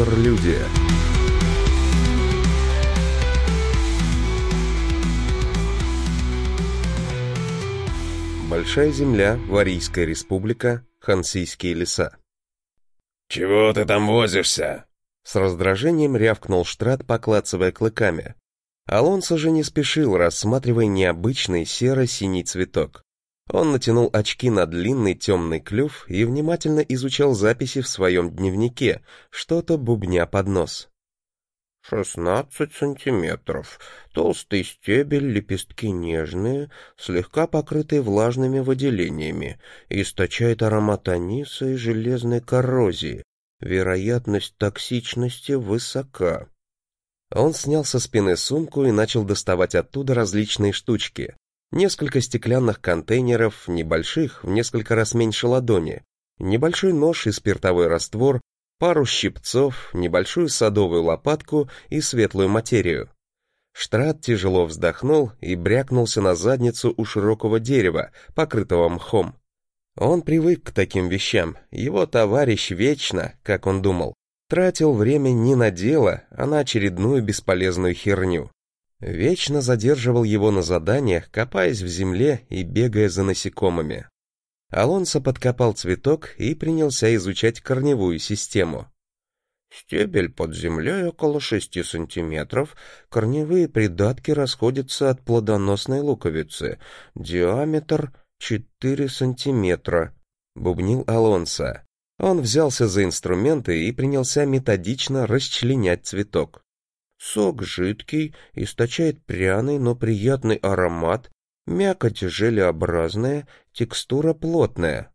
Интерлюдия Большая земля, Варийская республика, Хансийские леса. «Чего ты там возишься?» С раздражением рявкнул Штрат, поклацывая клыками. Алонсо же не спешил, рассматривая необычный серо-синий цветок. Он натянул очки на длинный темный клюв и внимательно изучал записи в своем дневнике, что-то бубня под нос. «Шестнадцать сантиметров. Толстый стебель, лепестки нежные, слегка покрытые влажными выделениями, источает аромат аниса и железной коррозии. Вероятность токсичности высока». Он снял со спины сумку и начал доставать оттуда различные штучки. Несколько стеклянных контейнеров, небольших, в несколько раз меньше ладони, небольшой нож и спиртовой раствор, пару щипцов, небольшую садовую лопатку и светлую материю. Штрат тяжело вздохнул и брякнулся на задницу у широкого дерева, покрытого мхом. Он привык к таким вещам, его товарищ вечно, как он думал, Тратил время не на дело, а на очередную бесполезную херню. Вечно задерживал его на заданиях, копаясь в земле и бегая за насекомыми. Алонсо подкопал цветок и принялся изучать корневую систему. Стебель под землей около шести сантиметров, корневые придатки расходятся от плодоносной луковицы, диаметр четыре сантиметра, бубнил Алонсо. Он взялся за инструменты и принялся методично расчленять цветок. Сок жидкий, источает пряный, но приятный аромат, мякоть желеобразная, текстура плотная.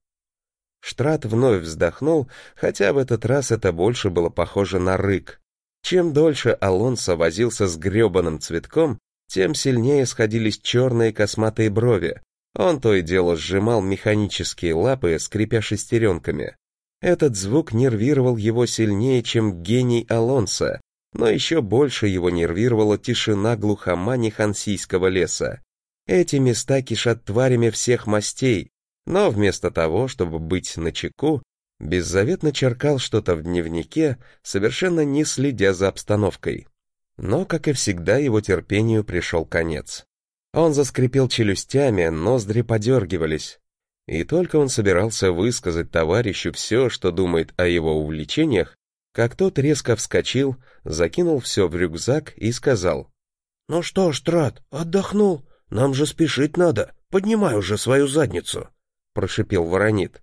Штрат вновь вздохнул, хотя в этот раз это больше было похоже на рык. Чем дольше Алонсо возился с гребаным цветком, тем сильнее сходились черные косматые брови. Он то и дело сжимал механические лапы, скрипя шестеренками. Этот звук нервировал его сильнее, чем гений Алонса, но еще больше его нервировала тишина глухомани хансийского леса. Эти места кишат тварями всех мастей, но вместо того, чтобы быть начеку, беззаветно черкал что-то в дневнике, совершенно не следя за обстановкой. Но, как и всегда, его терпению пришел конец. Он заскрипел челюстями, ноздри подергивались. И только он собирался высказать товарищу все, что думает о его увлечениях, как тот резко вскочил, закинул все в рюкзак и сказал. «Ну что ж, Трат, отдохнул? Нам же спешить надо. Поднимай уже свою задницу!» — прошипел Воронит.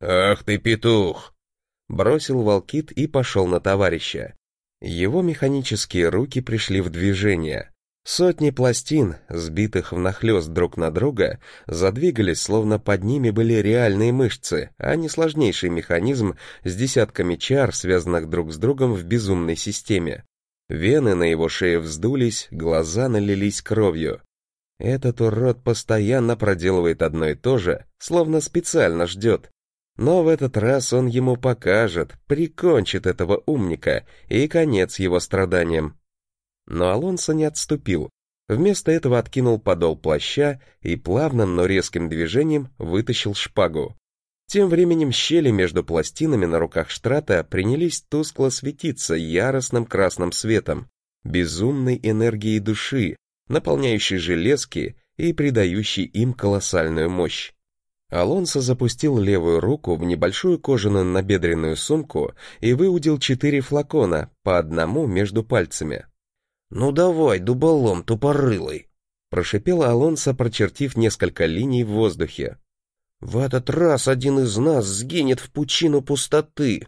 «Ах ты, петух!» Бросил Волкит и пошел на товарища. Его механические руки пришли в движение. Сотни пластин, сбитых внахлёст друг на друга, задвигались, словно под ними были реальные мышцы, а не сложнейший механизм с десятками чар, связанных друг с другом в безумной системе. Вены на его шее вздулись, глаза налились кровью. Этот урод постоянно проделывает одно и то же, словно специально ждет. Но в этот раз он ему покажет, прикончит этого умника, и конец его страданиям. Но Алонсо не отступил. Вместо этого откинул подол плаща и плавным, но резким движением вытащил шпагу. Тем временем щели между пластинами на руках Штрата принялись тускло светиться яростным красным светом, безумной энергией души, наполняющей железки и придающей им колоссальную мощь. Алонсо запустил левую руку в небольшую кожаную набедренную сумку и выудил четыре флакона, по одному между пальцами. «Ну давай, дуболом тупорылый!» Прошипел Алонсо, прочертив несколько линий в воздухе. «В этот раз один из нас сгинет в пучину пустоты!»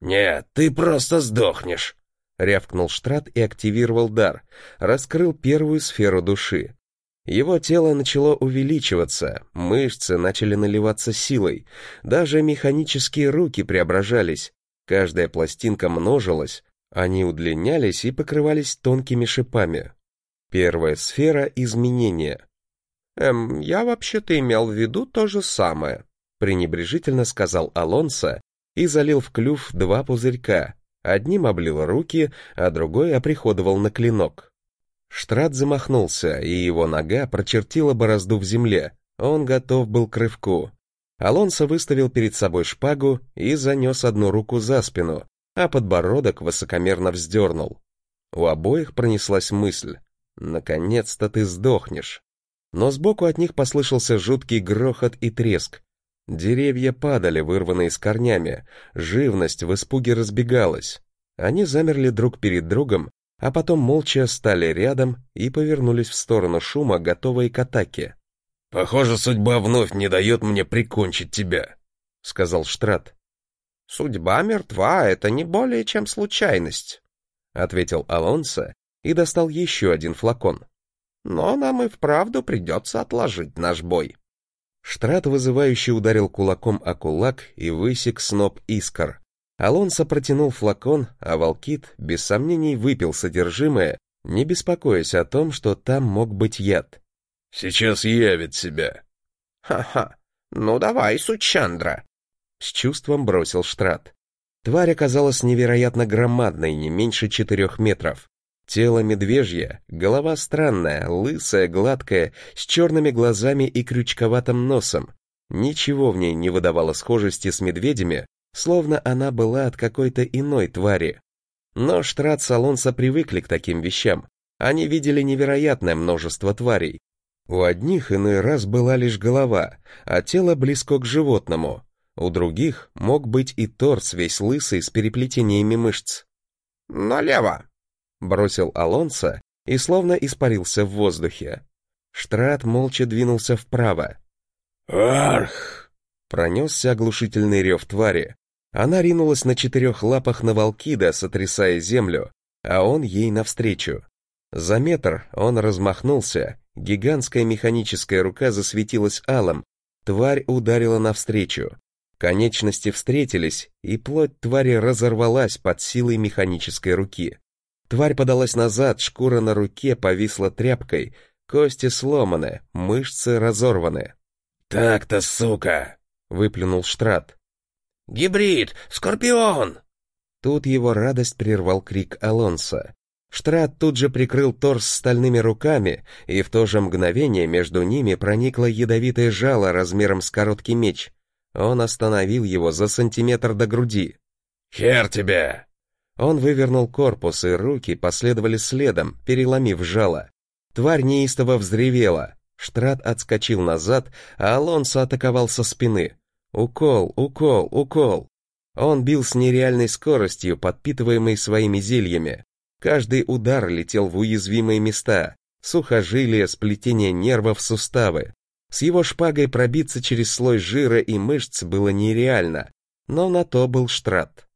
«Нет, ты просто сдохнешь!» Рявкнул Штрат и активировал дар, раскрыл первую сферу души. Его тело начало увеличиваться, мышцы начали наливаться силой, даже механические руки преображались, каждая пластинка множилась, они удлинялись и покрывались тонкими шипами. Первая сфера изменения. «Эм, я вообще-то имел в виду то же самое», пренебрежительно сказал Алонсо и залил в клюв два пузырька. Одним облил руки, а другой оприходовал на клинок. Штрат замахнулся, и его нога прочертила борозду в земле. Он готов был к рывку. Алонсо выставил перед собой шпагу и занес одну руку за спину, а подбородок высокомерно вздернул. У обоих пронеслась мысль. «Наконец-то ты сдохнешь». Но сбоку от них послышался жуткий грохот и треск. Деревья падали, вырванные с корнями, живность в испуге разбегалась. Они замерли друг перед другом, а потом молча стали рядом и повернулись в сторону шума, готовые к атаке. «Похоже, судьба вновь не дает мне прикончить тебя», — сказал Штрат. «Судьба мертва, это не более чем случайность», — ответил Алонсо и достал еще один флакон. «Но нам и вправду придется отложить наш бой». Штрат вызывающе ударил кулаком о кулак и высек сноп искр. Алонсо протянул флакон, а Волкит без сомнений выпил содержимое, не беспокоясь о том, что там мог быть яд. «Сейчас явит себя». «Ха-ха, ну давай, Сучандра». С чувством бросил Штрат. Тварь оказалась невероятно громадной, не меньше четырех метров. Тело медвежье, голова странная, лысая, гладкая, с черными глазами и крючковатым носом. Ничего в ней не выдавало схожести с медведями, словно она была от какой-то иной твари. Но Штрат с Алонсо привыкли к таким вещам. Они видели невероятное множество тварей. У одних иной раз была лишь голова, а тело близко к животному. У других мог быть и торс весь лысый с переплетениями мышц. «Налево!» бросил Алонсо и словно испарился в воздухе. Штрат молча двинулся вправо. «Арх!» Пронесся оглушительный рев твари. Она ринулась на четырех лапах на Волкида, сотрясая землю, а он ей навстречу. За метр он размахнулся, гигантская механическая рука засветилась алом, тварь ударила навстречу. Конечности встретились, и плоть твари разорвалась под силой механической руки. Тварь подалась назад, шкура на руке повисла тряпкой, кости сломаны, мышцы разорваны. «Так-то, сука!» — выплюнул Штрат. «Гибрид! Скорпион!» Тут его радость прервал крик Алонса. Штрат тут же прикрыл торс стальными руками, и в то же мгновение между ними проникло ядовитое жало размером с короткий меч. Он остановил его за сантиметр до груди. «Хер тебе!» Он вывернул корпус, и руки последовали следом, переломив жало. Тварь неистово взревела. Штрат отскочил назад, а Алонсо атаковал со спины. Укол, укол, укол. Он бил с нереальной скоростью, подпитываемой своими зельями. Каждый удар летел в уязвимые места. Сухожилия, сплетение нервов, суставы. С его шпагой пробиться через слой жира и мышц было нереально. Но на то был Штрат.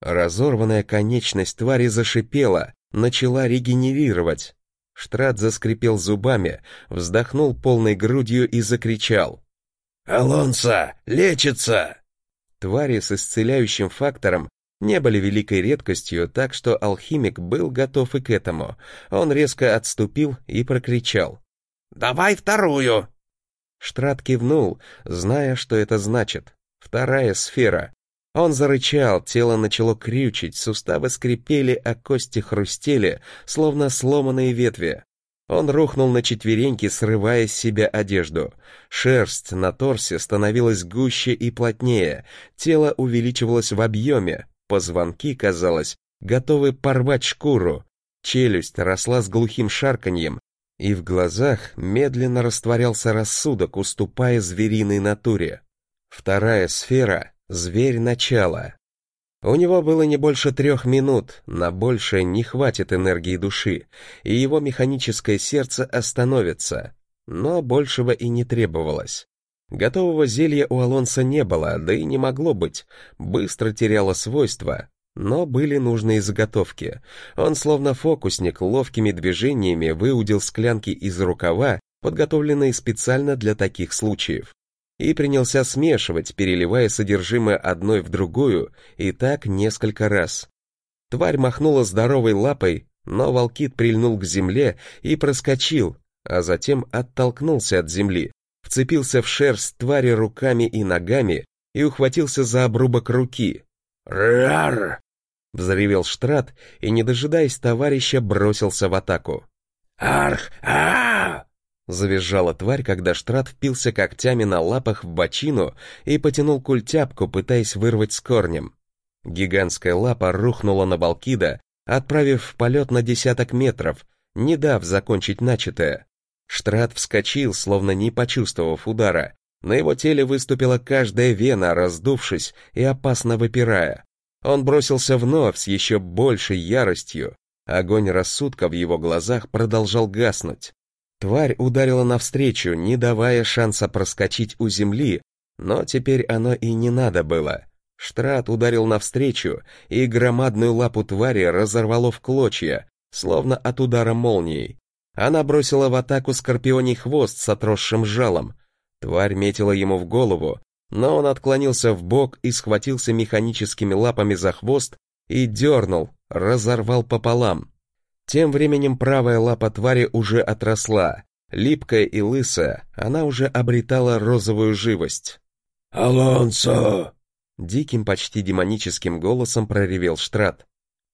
Разорванная конечность твари зашипела, начала регенерировать. Штрат заскрипел зубами, вздохнул полной грудью и закричал. «Алонсо, лечится!» Твари с исцеляющим фактором не были великой редкостью, так что алхимик был готов и к этому. Он резко отступил и прокричал. «Давай вторую!» Штрат кивнул, зная, что это значит. Вторая сфера. Он зарычал, тело начало крючить, суставы скрипели, а кости хрустели, словно сломанные ветви. Он рухнул на четвереньки, срывая с себя одежду. Шерсть на торсе становилась гуще и плотнее, тело увеличивалось в объеме, позвонки, казалось, готовы порвать шкуру. Челюсть росла с глухим шарканьем, и в глазах медленно растворялся рассудок, уступая звериной натуре. Вторая сфера Зверь начала. У него было не больше трех минут, на большее не хватит энергии души, и его механическое сердце остановится. Но большего и не требовалось. Готового зелья у Алонса не было, да и не могло быть, быстро теряло свойства, но были нужные заготовки. Он словно фокусник ловкими движениями выудил склянки из рукава, подготовленные специально для таких случаев и принялся смешивать, переливая содержимое одной в другую, и так несколько раз. Тварь махнула здоровой лапой, но волкит прильнул к земле и проскочил, а затем оттолкнулся от земли, вцепился в шерсть твари руками и ногами и ухватился за обрубок руки. «Рар!» — взревел Штрат и, не дожидаясь товарища, бросился в атаку. «Арх! а Завизжала тварь, когда Штрат впился когтями на лапах в бочину и потянул культяпку, пытаясь вырвать с корнем. Гигантская лапа рухнула на Балкида, отправив в полет на десяток метров, не дав закончить начатое. Штрат вскочил, словно не почувствовав удара. На его теле выступила каждая вена, раздувшись и опасно выпирая. Он бросился вновь с еще большей яростью. Огонь рассудка в его глазах продолжал гаснуть. Тварь ударила навстречу, не давая шанса проскочить у земли, но теперь оно и не надо было. Штрат ударил навстречу, и громадную лапу твари разорвало в клочья, словно от удара молнией. Она бросила в атаку скорпионий хвост с отросшим жалом. Тварь метила ему в голову, но он отклонился в бок и схватился механическими лапами за хвост и дернул, разорвал пополам. Тем временем правая лапа твари уже отросла, липкая и лысая, она уже обретала розовую живость. «Алонсо!» Диким, почти демоническим голосом проревел Штрат.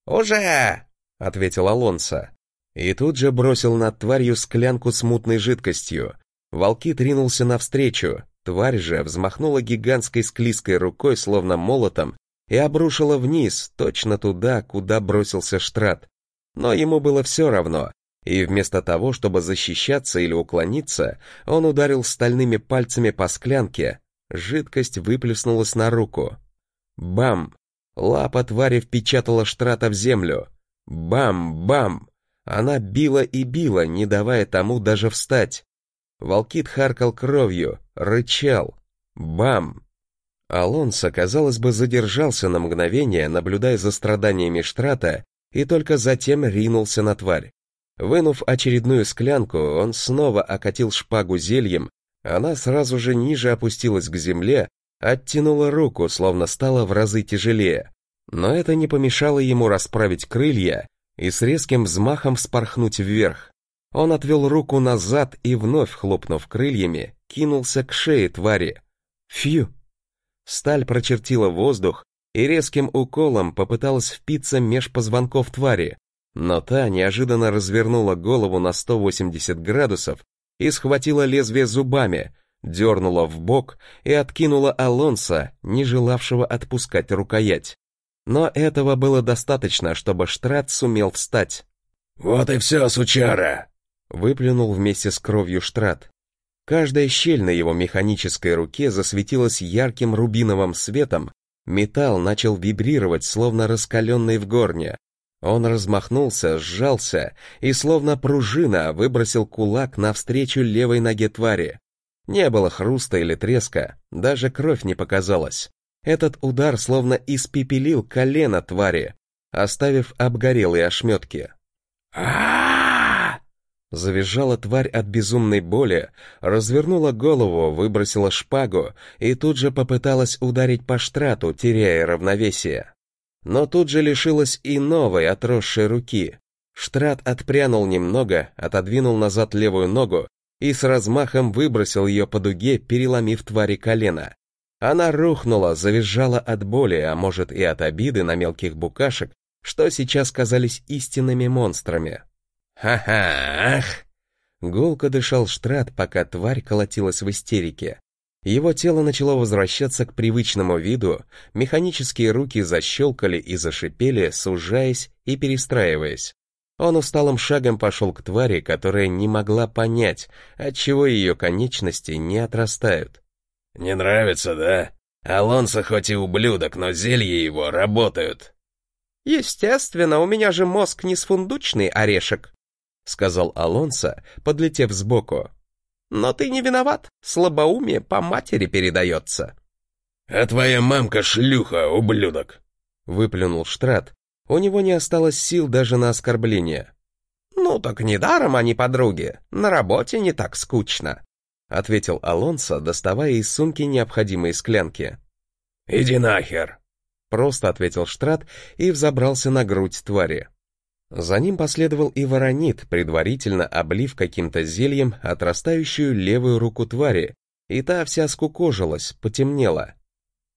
«Уже!» — ответил Алонсо. И тут же бросил над тварью склянку с мутной жидкостью. Волки тринулся навстречу, Тварь же взмахнула гигантской склизкой рукой, словно молотом, и обрушила вниз, точно туда, куда бросился Штрат. Но ему было все равно, и вместо того, чтобы защищаться или уклониться, он ударил стальными пальцами по склянке. Жидкость выплеснулась на руку. Бам! Лапа твари впечатала Штрата в землю. Бам-бам! Она била и била, не давая тому даже встать. Волкит харкал кровью, рычал. Бам! Алонсо, казалось бы, задержался на мгновение, наблюдая за страданиями Штрата, и только затем ринулся на тварь. Вынув очередную склянку, он снова окатил шпагу зельем, она сразу же ниже опустилась к земле, оттянула руку, словно стала в разы тяжелее. Но это не помешало ему расправить крылья и с резким взмахом вспорхнуть вверх. Он отвел руку назад и, вновь хлопнув крыльями, кинулся к шее твари. Фью! Сталь прочертила воздух и резким уколом попыталась впиться меж позвонков твари, но та неожиданно развернула голову на 180 градусов и схватила лезвие зубами, дернула в бок и откинула Алонса, не желавшего отпускать рукоять. Но этого было достаточно, чтобы Штрат сумел встать. «Вот и все, сучара!» Выплюнул вместе с кровью Штрат. Каждая щель на его механической руке засветилась ярким рубиновым светом, металл начал вибрировать, словно раскаленный в горне. Он размахнулся, сжался и, словно пружина, выбросил кулак навстречу левой ноге твари. Не было хруста или треска, даже кровь не показалась. Этот удар словно испепелил колено твари, оставив обгорелые ошметки. а Завизжала тварь от безумной боли, развернула голову, выбросила шпагу и тут же попыталась ударить по штрату, теряя равновесие. Но тут же лишилась и новой отросшей руки. Штрат отпрянул немного, отодвинул назад левую ногу и с размахом выбросил ее по дуге, переломив твари колено. Она рухнула, завизжала от боли, а может и от обиды на мелких букашек, что сейчас казались истинными монстрами. «Ха-ха, ах!» Гулко дышал Штрат, пока тварь колотилась в истерике. Его тело начало возвращаться к привычному виду, механические руки защелкали и зашипели, сужаясь и перестраиваясь. Он усталым шагом пошел к твари, которая не могла понять, отчего ее конечности не отрастают. «Не нравится, да? Алонсо хоть и ублюдок, но зелья его работают». «Естественно, у меня же мозг не с фундучный орешек», — сказал Алонсо, подлетев сбоку. «Но ты не виноват, слабоумие по матери передается». «А твоя мамка шлюха, ублюдок!» — выплюнул Штрат. У него не осталось сил даже на оскорбление. «Ну так недаром они подруги, на работе не так скучно», — ответил Алонсо, доставая из сумки необходимые склянки. «Иди нахер!» — просто ответил Штрат и взобрался на грудь твари. За ним последовал и воронит, предварительно облив каким-то зельем отрастающую левую руку твари, и та вся скукожилась, потемнела.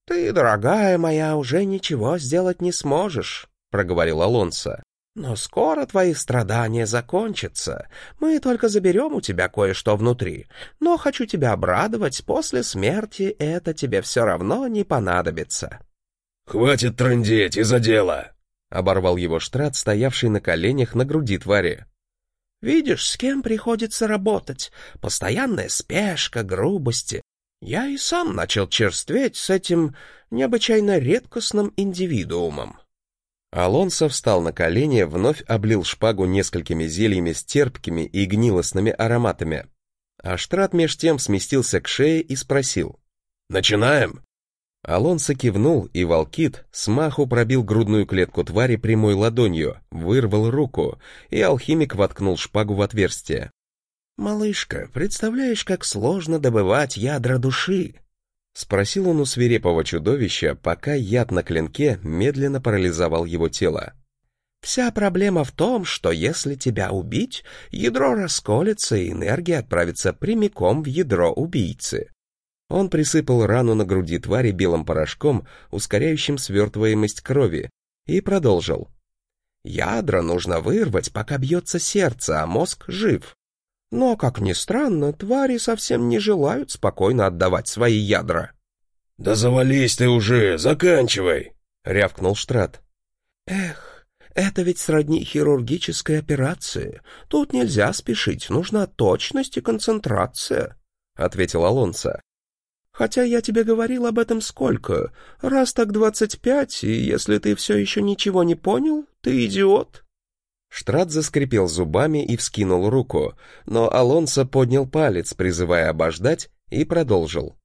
«Ты, дорогая моя, уже ничего сделать не сможешь», — проговорил Алонсо. «Но скоро твои страдания закончатся. Мы только заберем у тебя кое-что внутри. Но хочу тебя обрадовать, после смерти это тебе все равно не понадобится». «Хватит трындеть, из-за дела!» Оборвал его Штрат, стоявший на коленях на груди твари. «Видишь, с кем приходится работать? Постоянная спешка, грубости. Я и сам начал черстветь с этим необычайно редкостным индивидуумом». Алонсо встал на колени, вновь облил шпагу несколькими зельями с терпкими и гнилостными ароматами. Аштрат меж тем сместился к шее и спросил. «Начинаем?» Алонсо кивнул, и волкит смаху пробил грудную клетку твари прямой ладонью, вырвал руку, и алхимик воткнул шпагу в отверстие. «Малышка, представляешь, как сложно добывать ядра души?» Спросил он у свирепого чудовища, пока яд на клинке медленно парализовал его тело. «Вся проблема в том, что если тебя убить, ядро расколется, и энергия отправится прямиком в ядро убийцы. Он присыпал рану на груди твари белым порошком, ускоряющим свертываемость крови, и продолжил. «Ядра нужно вырвать, пока бьется сердце, а мозг жив. Но, как ни странно, твари совсем не желают спокойно отдавать свои ядра». «Да завались ты уже, заканчивай!» — рявкнул Штрат. «Эх, это ведь сродни хирургической операции. Тут нельзя спешить, нужна точность и концентрация», — ответил Алонсо. Хотя я тебе говорил об этом сколько? Раз так двадцать пять, и если ты все еще ничего не понял, ты идиот». Штрат заскрипел зубами и вскинул руку, но Алонсо поднял палец, призывая обождать, и продолжил.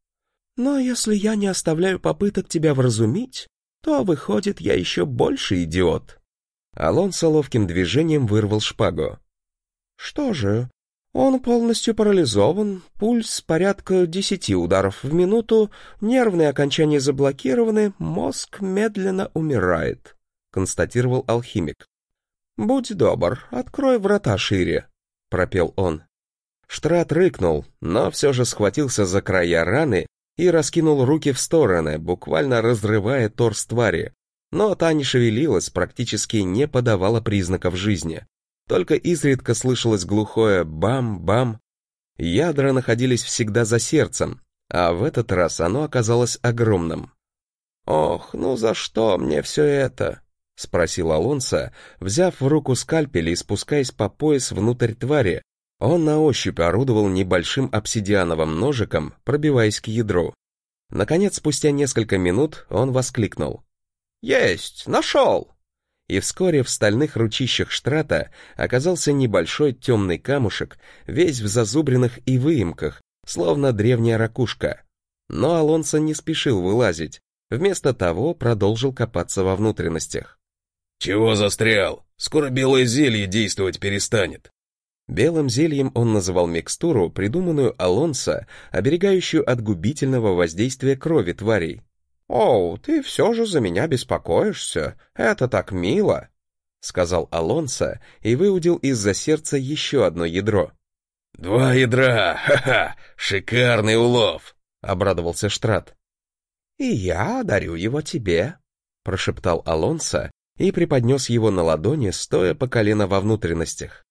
«Но если я не оставляю попыток тебя вразумить, то, выходит, я еще больше идиот». Алонсо ловким движением вырвал шпагу. «Что же, он полностью парализован, пульс порядка десяти ударов в минуту, нервные окончания заблокированы, мозг медленно умирает», — констатировал алхимик. «Будь добр, открой врата шире», — пропел он. Штрат рыкнул, но все же схватился за края раны и раскинул руки в стороны, буквально разрывая торс твари. Но та не шевелилась, практически не подавала признаков жизни. Только изредка слышалось глухое «бам-бам». Ядра находились всегда за сердцем, а в этот раз оно оказалось огромным. «Ох, ну за что мне все это?» — спросил Алонсо, взяв в руку скальпель и спускаясь по пояс внутрь твари. Он на ощупь орудовал небольшим обсидиановым ножиком, пробиваясь к ядру. Наконец, спустя несколько минут, он воскликнул. «Есть! Нашел!» И вскоре в стальных ручищах штрата оказался небольшой темный камушек, весь в зазубринах и выемках, словно древняя ракушка. Но Алонсо не спешил вылазить, вместо того продолжил копаться во внутренностях. «Чего застрял? Скоро белое зелье действовать перестанет». Белым зельем он называл микстуру, придуманную Алонсо, оберегающую от губительного воздействия крови тварей. «Оу, ты все же за меня беспокоишься. Это так мило», — сказал Алонсо и выудил из-за сердца еще одно ядро. «Два ядра! Ха-ха! Шикарный улов!» — обрадовался Штрат. «И я дарю его тебе», — прошептал Алонсо и преподнес его на ладони, стоя по колено во внутренностях.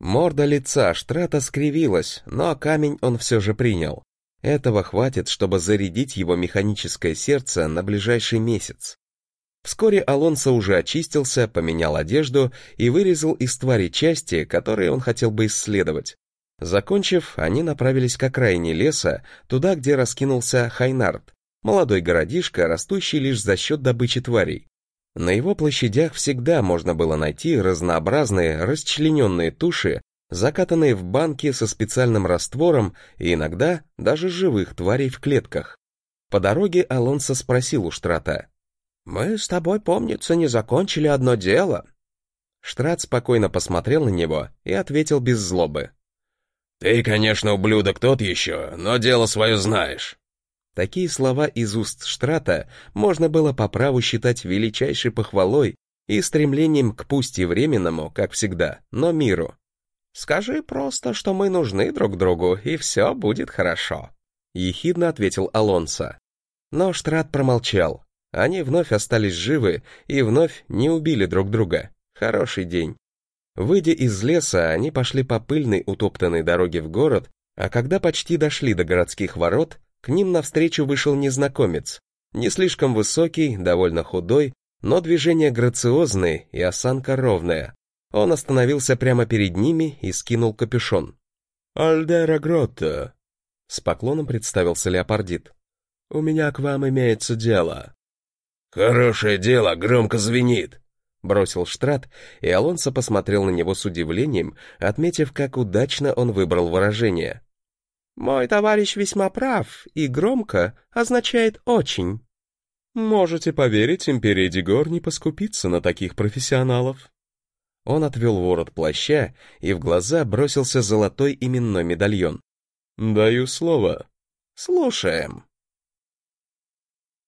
Морда лица Штрата скривилась, но камень он все же принял. Этого хватит, чтобы зарядить его механическое сердце на ближайший месяц. Вскоре Алонсо уже очистился, поменял одежду и вырезал из твари части, которые он хотел бы исследовать. Закончив, они направились к окраине леса, туда, где раскинулся Хайнард, молодой городишко, растущий лишь за счет добычи тварей. На его площадях всегда можно было найти разнообразные расчлененные туши закатанные в банки со специальным раствором и иногда даже живых тварей в клетках. По дороге Алонсо спросил у Штрата. «Мы с тобой, помнится, не закончили одно дело». Штрат спокойно посмотрел на него и ответил без злобы. «Ты, конечно, ублюдок тот еще, но дело свое знаешь». Такие слова из уст Штрата можно было по праву считать величайшей похвалой и стремлением к пусть и временному, как всегда, но миру. Скажи просто, что мы нужны друг другу, и все будет хорошо», — ехидно ответил Алонсо. Но Штрат промолчал. Они вновь остались живы и вновь не убили друг друга. Хороший день. Выйдя из леса, они пошли по пыльной утоптанной дороге в город, а когда почти дошли до городских ворот, к ним навстречу вышел незнакомец. Не слишком высокий, довольно худой, но движения грациозные и осанка ровная. Он остановился прямо перед ними и скинул капюшон. «Альдера Гротто», — с поклоном представился Леопардит. «У меня к вам имеется дело». «Хорошее дело, громко звенит», — бросил Штрат, и Алонсо посмотрел на него с удивлением, отметив, как удачно он выбрал выражение. «Мой товарищ весьма прав, и громко означает «очень». Можете поверить, Империя Дигор не поскупится на таких профессионалов. Он отвел ворот плаща, и в глаза бросился золотой именной медальон. «Даю слово». «Слушаем».